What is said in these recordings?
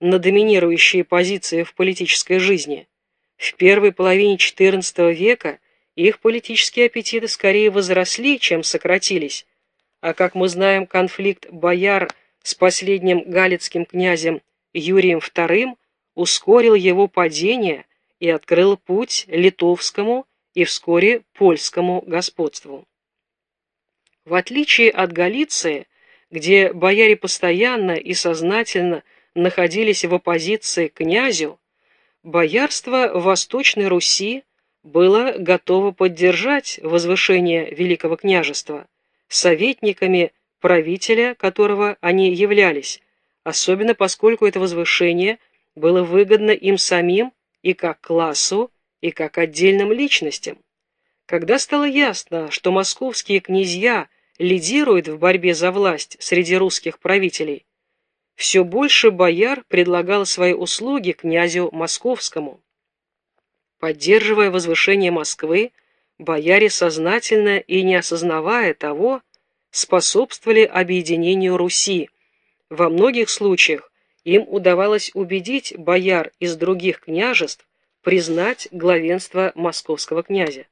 на доминирующие позиции в политической жизни. В первой половине XIV века их политические аппетиты скорее возросли, чем сократились, а, как мы знаем, конфликт бояр с последним галицким князем Юрием II ускорил его падение и открыл путь литовскому и вскоре польскому господству. В отличие от Галиции, где бояре постоянно и сознательно находились в оппозиции князю, боярство Восточной Руси было готово поддержать возвышение Великого княжества, советниками правителя которого они являлись, особенно поскольку это возвышение было выгодно им самим и как классу, и как отдельным личностям. Когда стало ясно, что московские князья лидируют в борьбе за власть среди русских правителей, все больше бояр предлагал свои услуги князю московскому. Поддерживая возвышение Москвы, бояре сознательно и не осознавая того, способствовали объединению Руси. Во многих случаях им удавалось убедить бояр из других княжеств признать главенство московского князя.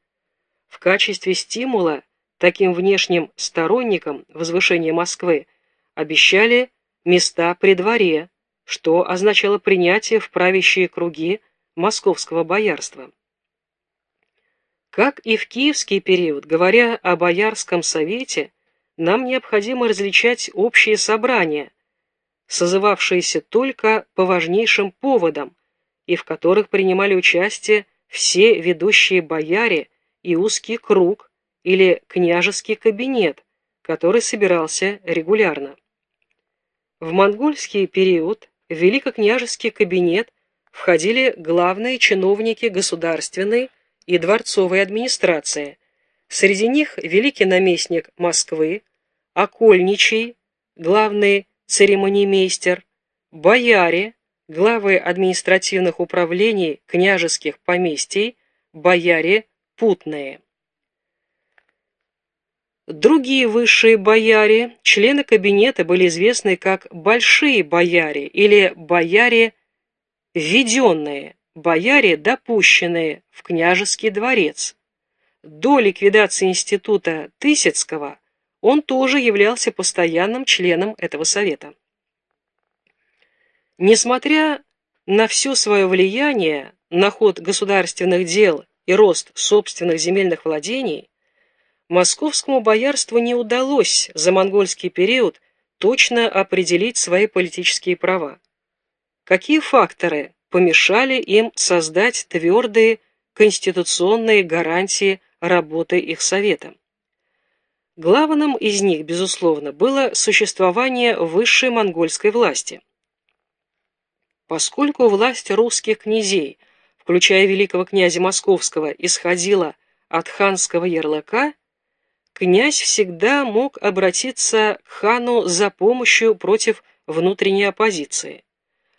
В качестве стимула таким внешним сторонникам возвышения Москвы обещали места при дворе, что означало принятие в правящие круги московского боярства. Как и в киевский период, говоря о Боярском совете, нам необходимо различать общие собрания, созывавшиеся только по важнейшим поводам, и в которых принимали участие все ведущие бояре и узкий круг или княжеский кабинет, который собирался регулярно. В монгольский период в великокняжеский кабинет входили главные чиновники государственной и дворцовой администрации. Среди них великий наместник Москвы, окольничий, главный церемониймейстер, бояре, главы административных управлений княжеских поместий, бояре путные. Другие высшие бояре, члены кабинета, были известны как большие бояре или бояре введенные, бояре допущенные в княжеский дворец. До ликвидации института Тысяцкого он тоже являлся постоянным членом этого совета. Несмотря на все свое влияние на ход государственных дел и рост собственных земельных владений, московскому боярству не удалось за монгольский период точно определить свои политические права. Какие факторы помешали им создать твердые конституционные гарантии работы их совета? Главным из них, безусловно, было существование высшей монгольской власти. Поскольку власть русских князей, включая великого князя Московского, исходила от ханского ярлыка, князь всегда мог обратиться к хану за помощью против внутренней оппозиции.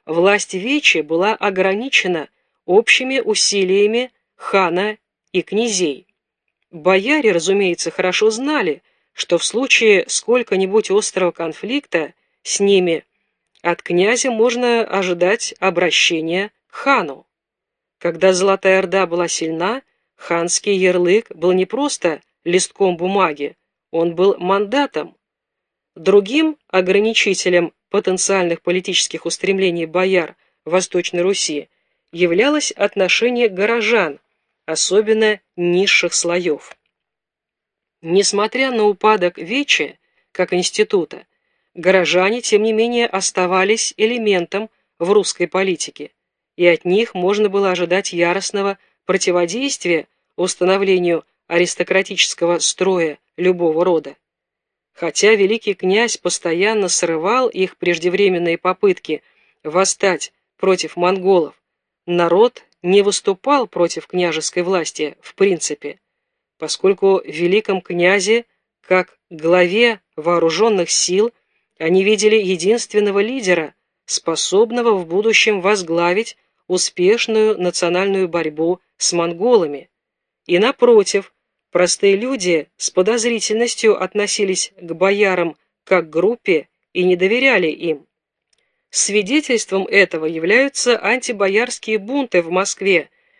Власть Вечи была ограничена общими усилиями хана и князей. Бояре, разумеется, хорошо знали, что в случае сколько-нибудь острого конфликта с ними от князя можно ожидать обращения к хану. Когда Золотая Орда была сильна, ханский ярлык был не просто листком бумаги, он был мандатом. Другим ограничителем потенциальных политических устремлений бояр Восточной Руси являлось отношение горожан, особенно низших слоев. Несмотря на упадок Вечи, как института, горожане, тем не менее, оставались элементом в русской политике, и от них можно было ожидать яростного противодействия установлению аристократического строя любого рода. Хотя великий князь постоянно срывал их преждевременные попытки восстать против монголов, народ не выступал против княжеской власти в принципе, поскольку в великом князе, как главе вооруженных сил, они видели единственного лидера, способного в будущем возглавить успешную национальную борьбу с монголами. И напротив, простые люди с подозрительностью относились к боярам как к группе и не доверяли им. Свидетельством этого являются антибоярские бунты в Москве